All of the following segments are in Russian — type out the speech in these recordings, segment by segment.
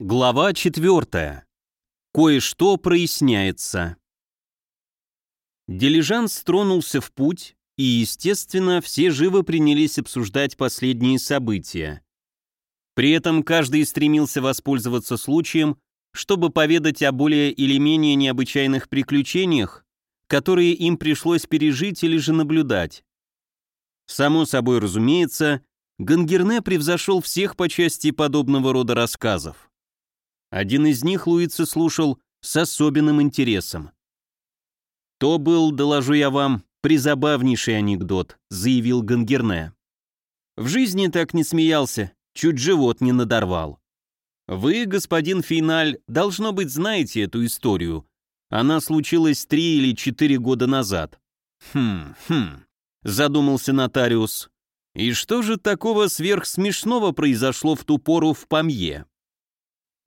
Глава 4. Кое-что проясняется. Дилижанс тронулся в путь, и, естественно, все живо принялись обсуждать последние события. При этом каждый стремился воспользоваться случаем, чтобы поведать о более или менее необычайных приключениях, которые им пришлось пережить или же наблюдать. Само собой разумеется, Гангерне превзошел всех по части подобного рода рассказов. Один из них Луица слушал с особенным интересом. «То был, доложу я вам, призабавнейший анекдот», — заявил Гангерне. «В жизни так не смеялся, чуть живот не надорвал. Вы, господин Финаль, должно быть, знаете эту историю. Она случилась три или четыре года назад». «Хм, хм», — задумался нотариус. «И что же такого сверхсмешного произошло в ту пору в Памье?»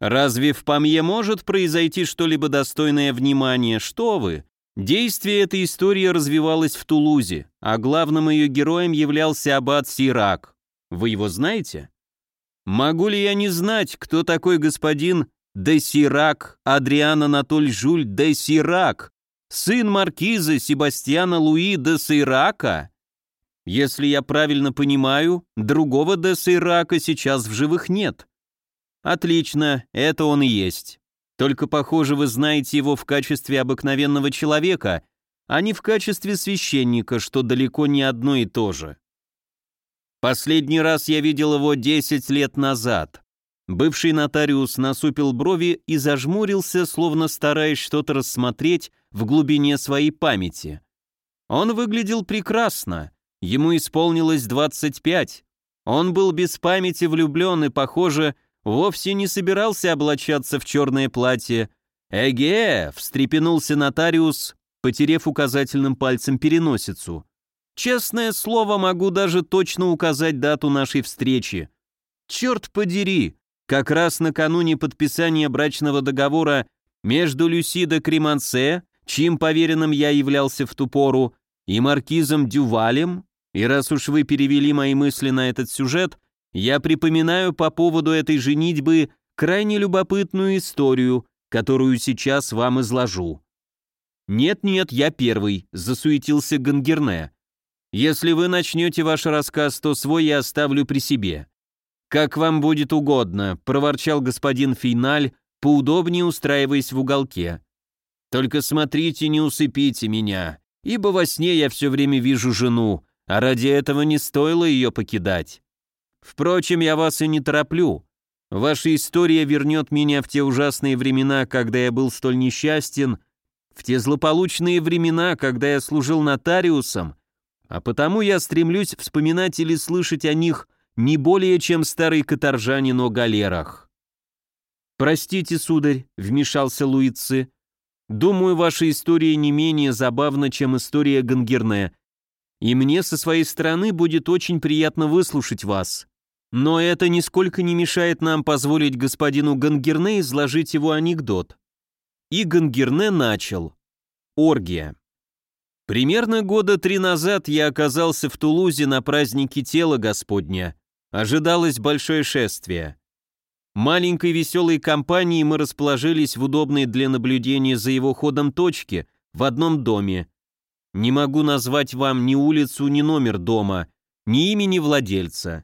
Разве в Памье может произойти что-либо достойное внимания? Что вы? Действие этой истории развивалось в Тулузе, а главным ее героем являлся аббат Сирак. Вы его знаете? Могу ли я не знать, кто такой господин де Сирак, Адриан Анатоль Жуль де Сирак, сын маркиза Себастьяна Луи де Сирака? Если я правильно понимаю, другого де Сирака сейчас в живых нет. Отлично, это он и есть. Только, похоже, вы знаете его в качестве обыкновенного человека, а не в качестве священника, что далеко не одно и то же. Последний раз я видел его 10 лет назад. Бывший нотариус насупил брови и зажмурился, словно стараясь что-то рассмотреть в глубине своей памяти. Он выглядел прекрасно, ему исполнилось 25. Он был без памяти влюблен и, похоже, вовсе не собирался облачаться в черное платье. «Эге!» — встрепенулся нотариус, потерев указательным пальцем переносицу. «Честное слово, могу даже точно указать дату нашей встречи. Черт подери, как раз накануне подписания брачного договора между Люси де Кремансе, чьим поверенным я являлся в ту пору, и маркизом Дювалем, и раз уж вы перевели мои мысли на этот сюжет, я припоминаю по поводу этой женитьбы крайне любопытную историю, которую сейчас вам изложу. «Нет-нет, я первый», — засуетился Гангерне. «Если вы начнете ваш рассказ, то свой я оставлю при себе». «Как вам будет угодно», — проворчал господин Фейналь, поудобнее устраиваясь в уголке. «Только смотрите, не усыпите меня, ибо во сне я все время вижу жену, а ради этого не стоило ее покидать». Впрочем, я вас и не тороплю. Ваша история вернет меня в те ужасные времена, когда я был столь несчастен, в те злополучные времена, когда я служил нотариусом, а потому я стремлюсь вспоминать или слышать о них не более, чем старый каторжанин о галерах. «Простите, сударь», — вмешался Луицы, — «думаю, ваша история не менее забавна, чем история Гангерне, и мне со своей стороны будет очень приятно выслушать вас. Но это нисколько не мешает нам позволить господину Гангерне изложить его анекдот. И Гангерне начал. Оргия. Примерно года три назад я оказался в Тулузе на празднике Тела Господня. Ожидалось большое шествие. Маленькой веселой компанией мы расположились в удобной для наблюдения за его ходом точке в одном доме. Не могу назвать вам ни улицу, ни номер дома, ни имени владельца.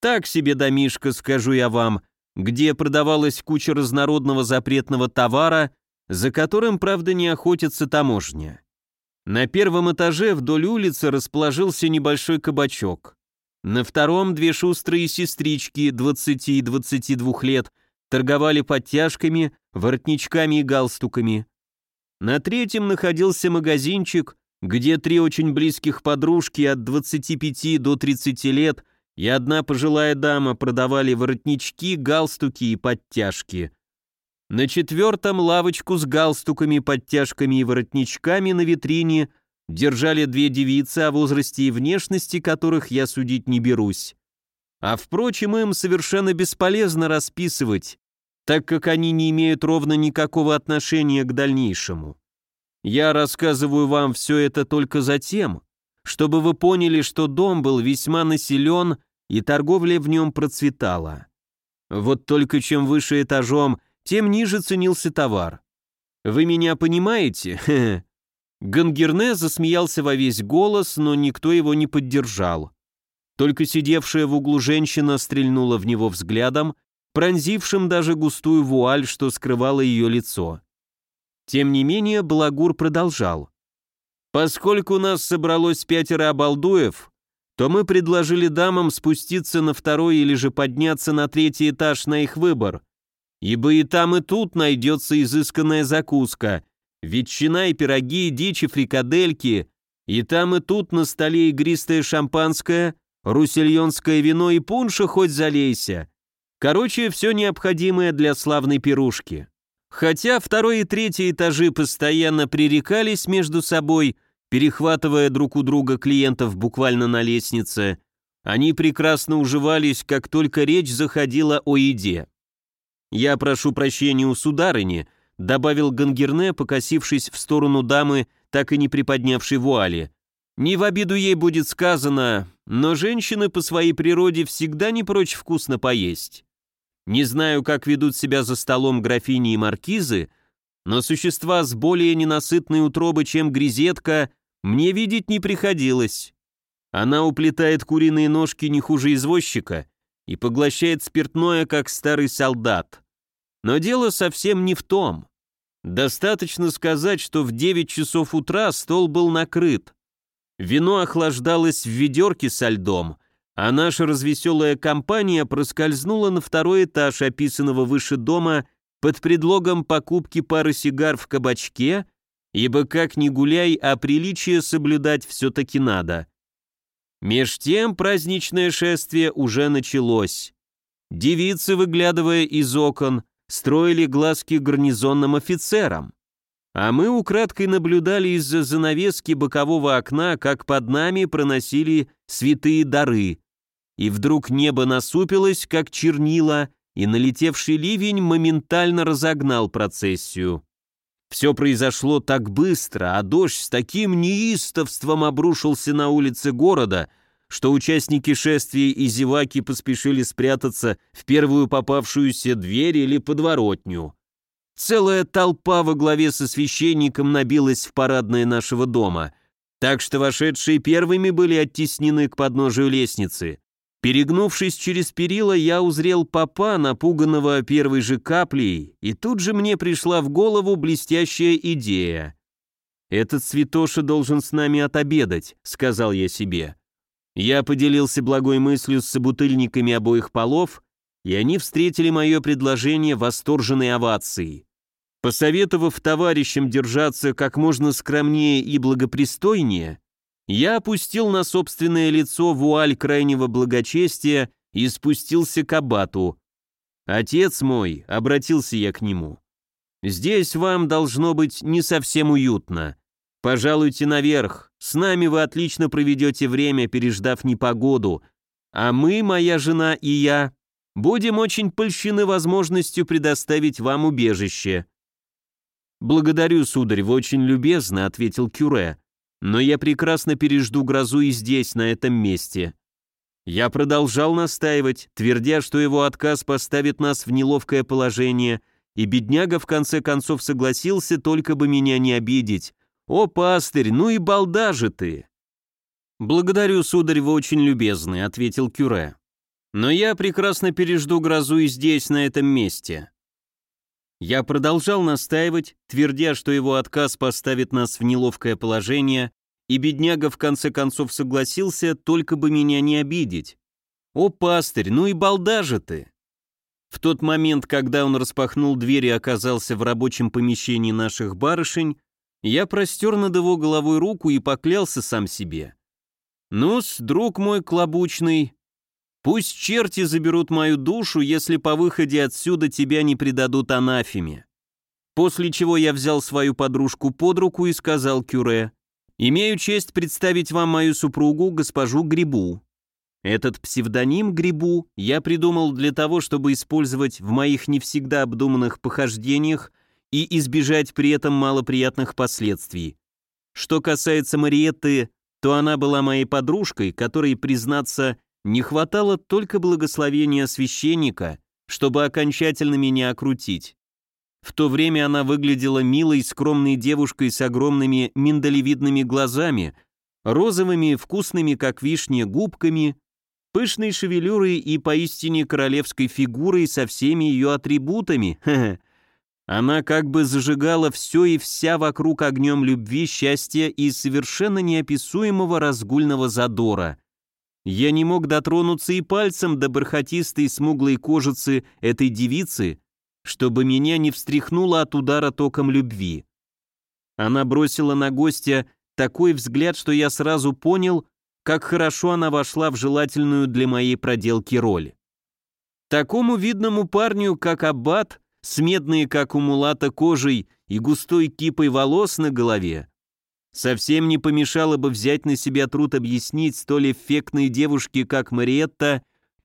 Так себе домишко, скажу я вам, где продавалась куча разнородного запретного товара, за которым, правда, не охотится таможня. На первом этаже вдоль улицы расположился небольшой кабачок. На втором две шустрые сестрички 20 и 22 лет торговали подтяжками, воротничками и галстуками. На третьем находился магазинчик, где три очень близких подружки от 25 до 30 лет – и одна пожилая дама продавали воротнички, галстуки и подтяжки. На четвертом лавочку с галстуками, подтяжками и воротничками на витрине держали две девицы, о возрасте и внешности которых я судить не берусь. А впрочем, им совершенно бесполезно расписывать, так как они не имеют ровно никакого отношения к дальнейшему. Я рассказываю вам все это только за тем, чтобы вы поняли, что дом был весьма населен и торговля в нем процветала. Вот только чем выше этажом, тем ниже ценился товар. Вы меня понимаете? Гангерне засмеялся во весь голос, но никто его не поддержал. Только сидевшая в углу женщина стрельнула в него взглядом, пронзившим даже густую вуаль, что скрывало ее лицо. Тем не менее, Балагур продолжал. «Поскольку нас собралось пятеро обалдуев, то мы предложили дамам спуститься на второй или же подняться на третий этаж на их выбор, ибо и там и тут найдется изысканная закуска, ветчина и пироги, дичь и фрикадельки, и там и тут на столе игристое шампанское, русильонское вино и пунша хоть залейся. Короче, все необходимое для славной пирушки. Хотя второй и третий этажи постоянно пререкались между собой, перехватывая друг у друга клиентов буквально на лестнице, они прекрасно уживались, как только речь заходила о еде. «Я прошу прощения у сударыни», — добавил Гангерне, покосившись в сторону дамы, так и не приподнявшей вуали. «Не в обиду ей будет сказано, но женщины по своей природе всегда не прочь вкусно поесть. Не знаю, как ведут себя за столом графини и маркизы, но существа с более ненасытной утробой, чем грезетка, мне видеть не приходилось. Она уплетает куриные ножки не хуже извозчика и поглощает спиртное, как старый солдат. Но дело совсем не в том. Достаточно сказать, что в 9 часов утра стол был накрыт. Вино охлаждалось в ведерке со льдом, а наша развеселая компания проскользнула на второй этаж описанного выше дома под предлогом покупки пары сигар в кабачке, ибо как ни гуляй, а приличие соблюдать все-таки надо. Меж тем праздничное шествие уже началось. Девицы, выглядывая из окон, строили глазки гарнизонным офицерам. А мы украдкой наблюдали из-за занавески бокового окна, как под нами проносили святые дары. И вдруг небо насупилось, как чернила, и налетевший ливень моментально разогнал процессию. Все произошло так быстро, а дождь с таким неистовством обрушился на улицы города, что участники шествия и зеваки поспешили спрятаться в первую попавшуюся дверь или подворотню. Целая толпа во главе со священником набилась в парадное нашего дома, так что вошедшие первыми были оттеснены к подножию лестницы. Перегнувшись через перила, я узрел папа, напуганного первой же каплей, и тут же мне пришла в голову блестящая идея. «Этот святоша должен с нами отобедать», — сказал я себе. Я поделился благой мыслью с собутыльниками обоих полов, и они встретили мое предложение восторженной овацией. Посоветовав товарищам держаться как можно скромнее и благопристойнее, я опустил на собственное лицо вуаль крайнего благочестия и спустился к абату. «Отец мой», — обратился я к нему, — «здесь вам должно быть не совсем уютно. Пожалуйте наверх, с нами вы отлично проведете время, переждав непогоду, а мы, моя жена и я, будем очень польщены возможностью предоставить вам убежище». «Благодарю, сударь, вы очень любезно», — ответил Кюре. «Но я прекрасно пережду грозу и здесь, на этом месте». Я продолжал настаивать, твердя, что его отказ поставит нас в неловкое положение, и бедняга в конце концов согласился, только бы меня не обидеть. «О, пастырь, ну и балда же ты!» «Благодарю, сударь, вы очень любезны», — ответил Кюре. «Но я прекрасно пережду грозу и здесь, на этом месте. Я продолжал настаивать, твердя, что его отказ поставит нас в неловкое положение, и бедняга в конце концов согласился, только бы меня не обидеть. «О, пастырь, ну и балда же ты!» В тот момент, когда он распахнул дверь и оказался в рабочем помещении наших барышень, я простер над его головой руку и поклялся сам себе. «Ну-с, друг мой клобучный, Пусть черти заберут мою душу, если по выходе отсюда тебя не предадут анафеме. После чего я взял свою подружку под руку и сказал Кюре, «Имею честь представить вам мою супругу, госпожу Грибу». Этот псевдоним Грибу я придумал для того, чтобы использовать в моих не всегда обдуманных похождениях и избежать при этом малоприятных последствий. Что касается Мариетты, то она была моей подружкой, которой, признаться, не хватало только благословения священника, чтобы окончательно меня окрутить. В то время она выглядела милой, скромной девушкой с огромными миндалевидными глазами, розовыми, вкусными, как вишня, губками, пышной шевелюрой и поистине королевской фигурой со всеми ее атрибутами. Она как бы зажигала все и вся вокруг огнем любви, счастья и совершенно неописуемого разгульного задора. Я не мог дотронуться и пальцем до бархатистой смуглой кожицы этой девицы, чтобы меня не встряхнуло от удара током любви. Она бросила на гостя такой взгляд, что я сразу понял, как хорошо она вошла в желательную для моей проделки роль. Такому видному парню, как Аббат, с медной, как у мулата, кожей и густой кипой волос на голове, совсем не помешало бы взять на себя труд объяснить столь эффектной девушке, как Мариетта,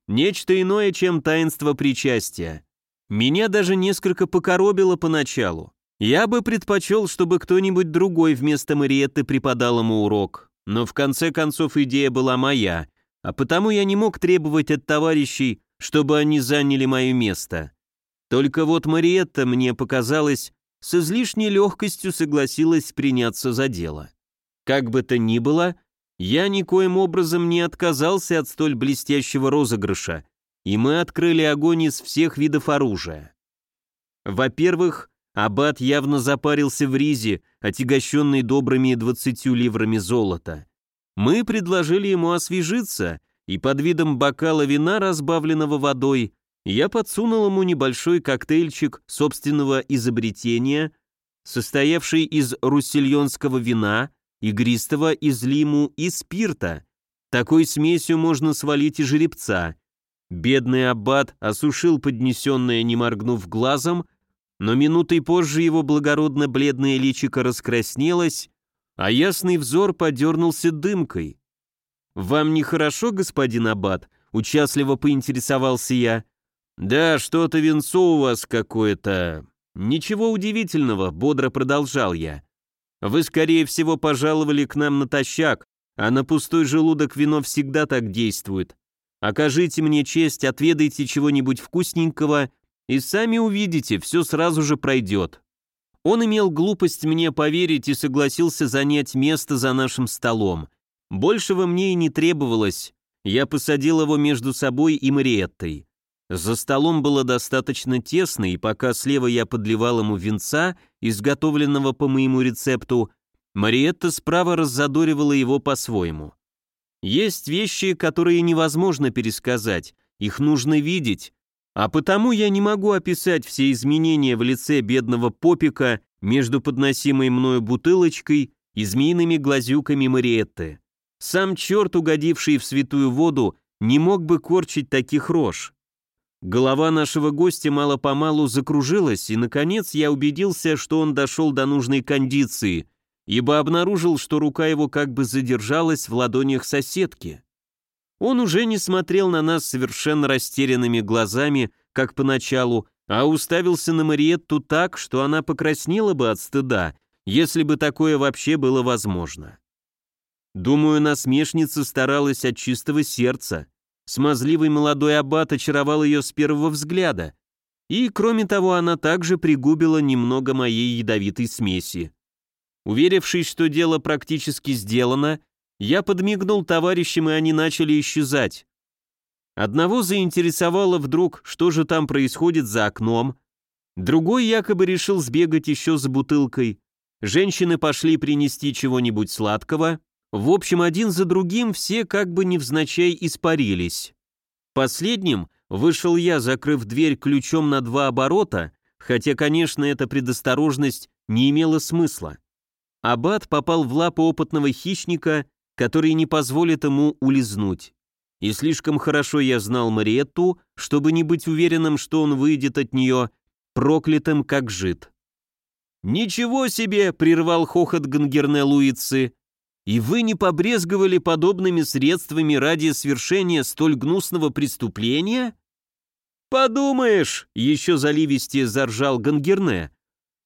нечто иное, чем таинство причастия. Меня даже несколько покоробило поначалу. Я бы предпочел, чтобы кто-нибудь другой вместо Мариетты преподал ему урок, но в конце концов идея была моя, а потому я не мог требовать от товарищей, чтобы они заняли мое место. Только вот Мариетта, мне показалось, с излишней легкостью согласилась приняться за дело. Как бы то ни было, я никоим образом не отказался от столь блестящего розыгрыша, и мы открыли огонь из всех видов оружия. Во-первых, Аббат явно запарился в ризе, отягощенный добрыми двадцатью ливрами золота. Мы предложили ему освежиться, и под видом бокала вина, разбавленного водой, я подсунул ему небольшой коктейльчик собственного изобретения, состоявший из руссельонского вина, игристого из лиму и спирта. Такой смесью можно свалить и жеребца. Бедный аббат осушил поднесенное, не моргнув глазом, но минутой позже его благородно бледное личико раскраснелось, а ясный взор подернулся дымкой. «Вам нехорошо, господин аббат?» — участливо поинтересовался я. «Да, что-то венцо у вас какое-то...» «Ничего удивительного», — бодро продолжал я. «Вы, скорее всего, пожаловали к нам натощак, а на пустой желудок вино всегда так действует. Окажите мне честь, отведайте чего-нибудь вкусненького, и сами увидите, все сразу же пройдет». Он имел глупость мне поверить и согласился занять место за нашим столом. Большего мне и не требовалось. Я посадил его между собой и Мариеттой. За столом было достаточно тесно, и пока слева я подливал ему венца, изготовленного по моему рецепту, Мариетта справа раззадоривала его по-своему. Есть вещи, которые невозможно пересказать, их нужно видеть, а потому я не могу описать все изменения в лице бедного попика между подносимой мною бутылочкой и змеиными глазюками Мариетты. Сам черт, угодивший в святую воду, не мог бы корчить таких рож. Голова нашего гостя мало-помалу закружилась, и, наконец, я убедился, что он дошел до нужной кондиции, ибо обнаружил, что рука его как бы задержалась в ладонях соседки. Он уже не смотрел на нас совершенно растерянными глазами, как поначалу, а уставился на Мариетту так, что она покраснела бы от стыда, если бы такое вообще было возможно. Думаю, насмешница старалась от чистого сердца, Смазливый молодой аббат очаровал ее с первого взгляда. И, кроме того, она также пригубила немного моей ядовитой смеси. Уверившись, что дело практически сделано, я подмигнул товарищам, и они начали исчезать. Одного заинтересовало вдруг, что же там происходит за окном. Другой якобы решил сбегать еще за бутылкой. Женщины пошли принести чего-нибудь сладкого, в общем, один за другим все как бы невзначай испарились. Последним вышел я, закрыв дверь ключом на два оборота, хотя, конечно, эта предосторожность не имела смысла. Аббат попал в лапы опытного хищника, который не позволит ему улизнуть. И слишком хорошо я знал Мариетту, чтобы не быть уверенным, что он выйдет от нее проклятым, как жид. «Ничего себе!» — прервал хохот Гангерне Луицы. И вы не побрезговали подобными средствами ради свершения столь гнусного преступления? Подумаешь, еще заливистее заржал Гангерне.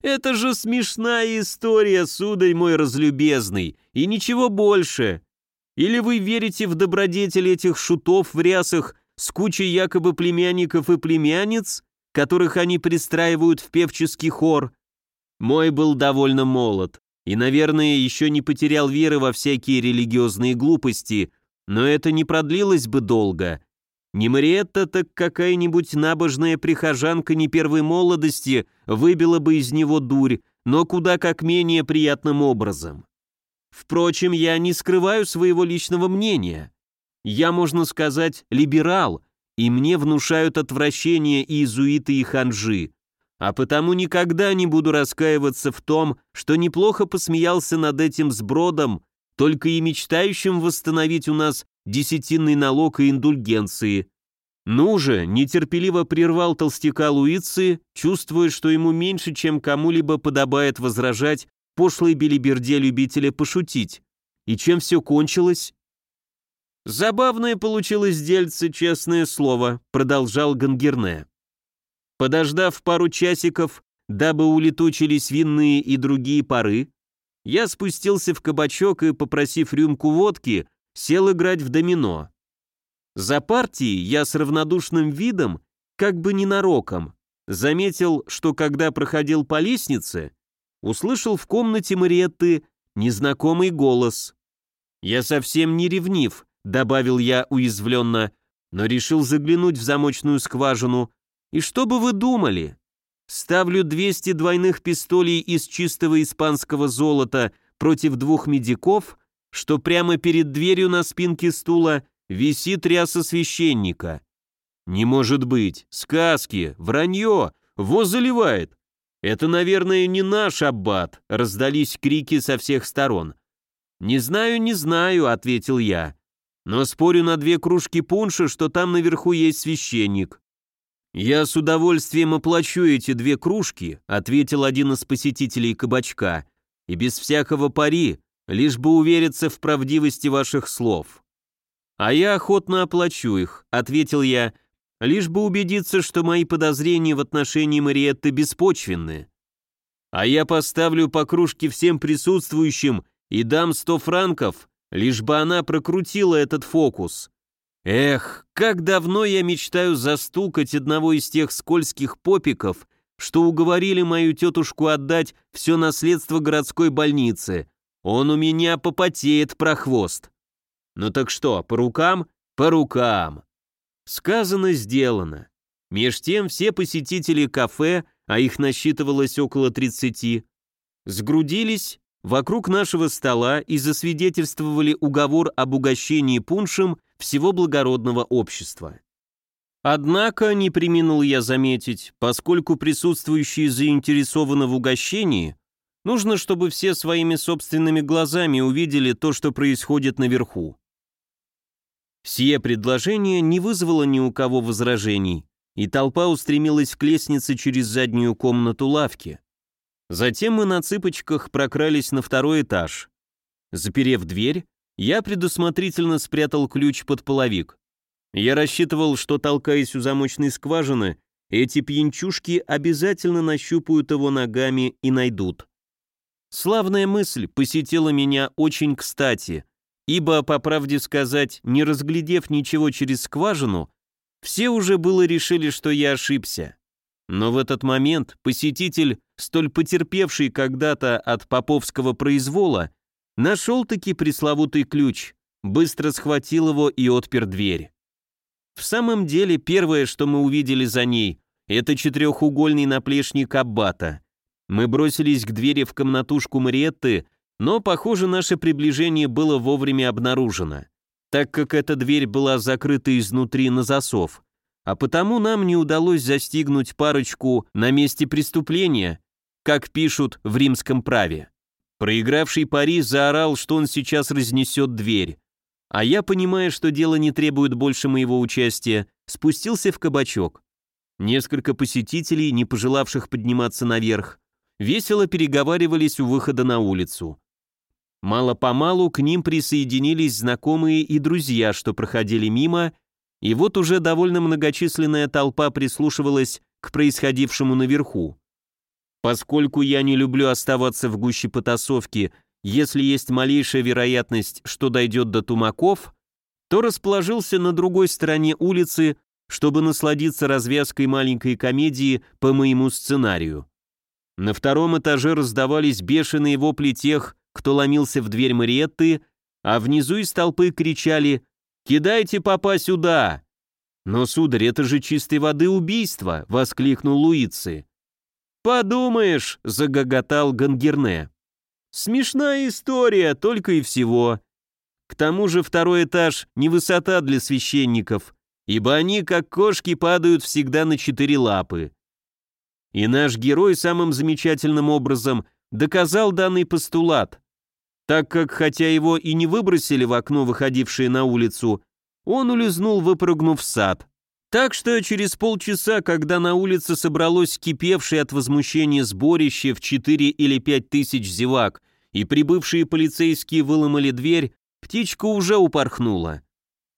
Это же смешная история, сударь мой разлюбезный, и ничего больше. Или вы верите в добродетель этих шутов в рясах с кучей якобы племянников и племянниц, которых они пристраивают в певческий хор. Мой был довольно молод и, наверное, еще не потерял веры во всякие религиозные глупости, но это не продлилось бы долго. Не Мариетта, так какая-нибудь набожная прихожанка не первой молодости выбила бы из него дурь, но куда как менее приятным образом. Впрочем, я не скрываю своего личного мнения. Я, можно сказать, либерал, и мне внушают отвращение иезуиты и ханжи, а потому никогда не буду раскаиваться в том, что неплохо посмеялся над этим сбродом, только и мечтающим восстановить у нас десятинный налог и индульгенции. Ну же, нетерпеливо прервал толстяка Луицы, чувствуя, что ему меньше, чем кому-либо подобает возражать пошлой белиберде любителя пошутить. И чем все кончилось? Забавное получилось дельце, честное слово, продолжал Гангерне. Подождав пару часиков, дабы улетучились винные и другие пары, я спустился в кабачок и, попросив рюмку водки, сел играть в домино. За партией я с равнодушным видом, как бы ненароком, заметил, что когда проходил по лестнице, услышал в комнате Мариетты незнакомый голос. «Я совсем не ревнив», — добавил я уязвленно, но решил заглянуть в замочную скважину. «И что бы вы думали? Ставлю 200 двойных пистолей из чистого испанского золота против двух медиков, что прямо перед дверью на спинке стула висит ряса священника. Не может быть, сказки, вранье, воз заливает. Это, наверное, не наш аббат, раздались крики со всех сторон. Не знаю, не знаю, ответил я. Но спорю на две кружки пунша, что там наверху есть священник. «Я с удовольствием оплачу эти две кружки», ответил один из посетителей кабачка, «и без всякого пари, лишь бы увериться в правдивости ваших слов». «А я охотно оплачу их», — ответил я, «лишь бы убедиться, что мои подозрения в отношении Мариетты беспочвенны. А я поставлю по кружке всем присутствующим и дам сто франков, лишь бы она прокрутила этот фокус. Эх, как давно я мечтаю застукать одного из тех скользких попиков, что уговорили мою тетушку отдать все наследство городской больнице. Он у меня попотеет прохвост. Ну так что, по рукам? По рукам. Сказано, сделано. Меж тем все посетители кафе, а их насчитывалось около 30, сгрудились вокруг нашего стола и засвидетельствовали уговор об угощении пуншем всего благородного общества. Однако, не приминул я заметить, поскольку присутствующие заинтересованы в угощении, нужно, чтобы все своими собственными глазами увидели то, что происходит наверху. Сие предложение не вызвало ни у кого возражений, и толпа устремилась к лестнице через заднюю комнату лавки. Затем мы на цыпочках прокрались на второй этаж. Заперев дверь, я предусмотрительно спрятал ключ под половик. Я рассчитывал, что, толкаясь у замочной скважины, эти пьянчушки обязательно нащупают его ногами и найдут. Славная мысль посетила меня очень кстати, ибо, по правде сказать, не разглядев ничего через скважину, все уже было решили, что я ошибся. Но в этот момент посетитель, столь потерпевший когда-то от поповского произвола, нашел-таки пресловутый ключ, быстро схватил его и отпер дверь. В самом деле, первое, что мы увидели за ней, это четырехугольный наплечник Аббата. Мы бросились к двери в комнатушку Мариетты, но, похоже, наше приближение было вовремя обнаружено, так как эта дверь была закрыта изнутри на засов, а потому нам не удалось застигнуть парочку на месте преступления, как пишут в римском праве. Проигравший пари заорал, что он сейчас разнесет дверь, а я, понимая, что дело не требует больше моего участия, спустился в кабачок. Несколько посетителей, не пожелавших подниматься наверх, весело переговаривались у выхода на улицу. Мало-помалу к ним присоединились знакомые и друзья, что проходили мимо, и вот уже довольно многочисленная толпа прислушивалась к происходившему наверху. Поскольку я не люблю оставаться в гуще потасовки, если есть малейшая вероятность, что дойдет до тумаков, то расположился на другой стороне улицы, чтобы насладиться развязкой маленькой комедии по моему сценарию. На втором этаже раздавались бешеные вопли тех, кто ломился в дверь Мариетты, а внизу из толпы кричали «Кидайте папа сюда!» «Но, сударь, это же чистой воды убийство!» — воскликнул Луицы. «Подумаешь!» — загоготал Гангерне. «Смешная история, только и всего. К тому же второй этаж не высота для священников, ибо они, как кошки, падают всегда на четыре лапы. И наш герой самым замечательным образом доказал данный постулат, так как, хотя его и не выбросили в окно, выходившее на улицу, он улизнул, выпрыгнув в сад. Так что через полчаса, когда на улице собралось кипевшее от возмущения сборище в 4 или 5 тысяч зевак, и прибывшие полицейские выломали дверь, птичка уже упорхнула.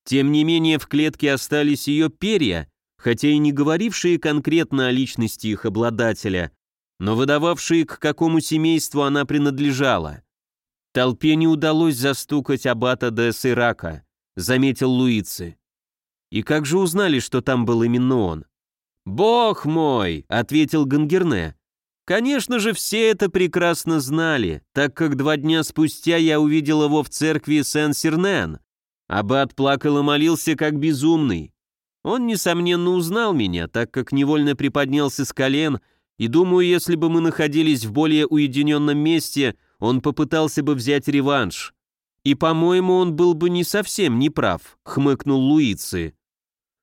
Тем не менее в клетке остались ее перья, хотя и не говорившие конкретно о личности их обладателя, но выдававшие, к какому семейству она принадлежала. Толпе не удалось застукать аббата де Сирака, заметил Луицы. И как же узнали, что там был именно он? «Бог мой!» — ответил Гангерне. «Конечно же, все это прекрасно знали, так как два дня спустя я увидел его в церкви Сен-Сирнен. Аббат плакал и молился, как безумный. Он, несомненно, узнал меня, так как невольно приподнялся с колен, и думаю, если бы мы находились в более уединенном месте, он попытался бы взять реванш. И, по-моему, он был бы не совсем неправ, хмыкнул Луицы.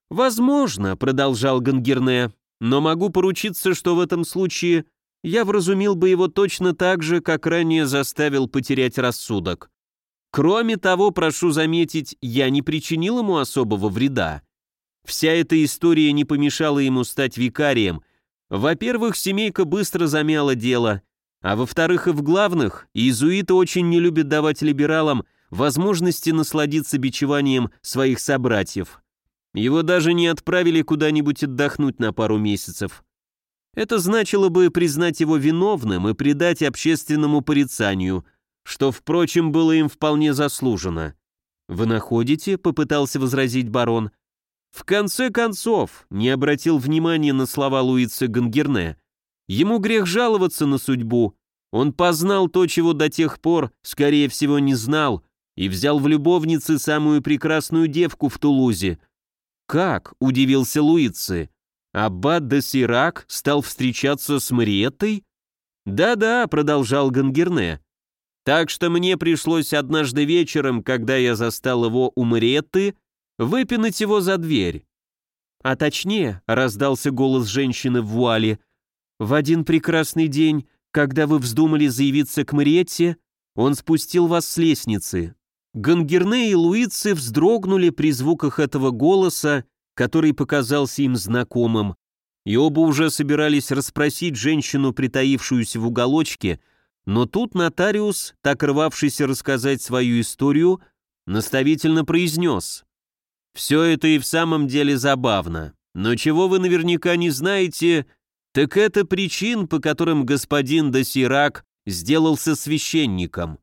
Возможно, продолжал Гангерне, но могу поручиться, что в этом случае я вразумил бы его точно так же, как ранее заставил потерять рассудок. Кроме того, прошу заметить, я не причинил ему особого вреда. Вся эта история не помешала ему стать викарием. Во-первых, семейка быстро замяла дело, а во-вторых, и в главных, иезуиты очень не любят давать либералам возможности насладиться бичеванием своих собратьев. Его даже не отправили куда-нибудь отдохнуть на пару месяцев. Это значило бы признать его виновным и предать общественному порицанию, что, впрочем, было им вполне заслужено. «Вы находите?» — попытался возразить барон. В конце концов, не обратил внимания на слова Луица Гангерне. Ему грех жаловаться на судьбу. Он познал то, чего до тех пор, скорее всего, не знал, и взял в любовницы самую прекрасную девку в Тулузе. «Как?» — удивился Луицы. «Аббат де Сирак стал встречаться с Мариеттой?» «Да-да», — продолжал Гангерне. «Так что мне пришлось однажды вечером, когда я застал его у Мариетты, выпинать его за дверь». «А точнее», — раздался голос женщины в вуале, «в один прекрасный день, когда вы вздумали заявиться к Мариетте, он спустил вас с лестницы». Гангерне и Луицы вздрогнули при звуках этого голоса, который показался им знакомым, и оба уже собирались расспросить женщину, притаившуюся в уголочке, но тут нотариус, так рвавшийся рассказать свою историю, наставительно произнес все это и в самом деле забавно. Но чего вы наверняка не знаете, так это причин, по которым господин Досирак сделался священником.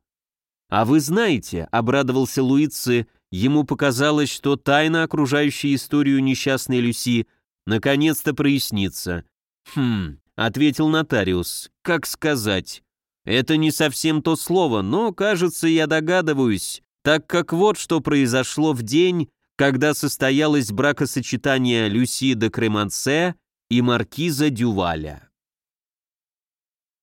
А вы знаете, обрадовался Луицы, ему показалось, что тайна, окружающая историю несчастной Люси, наконец-то прояснится. Хм, ответил нотариус, как сказать. Это не совсем то слово, но, кажется, я догадываюсь, так как вот что произошло в день, когда состоялось бракосочетание Люси де Кремансе и маркиза Дюваля.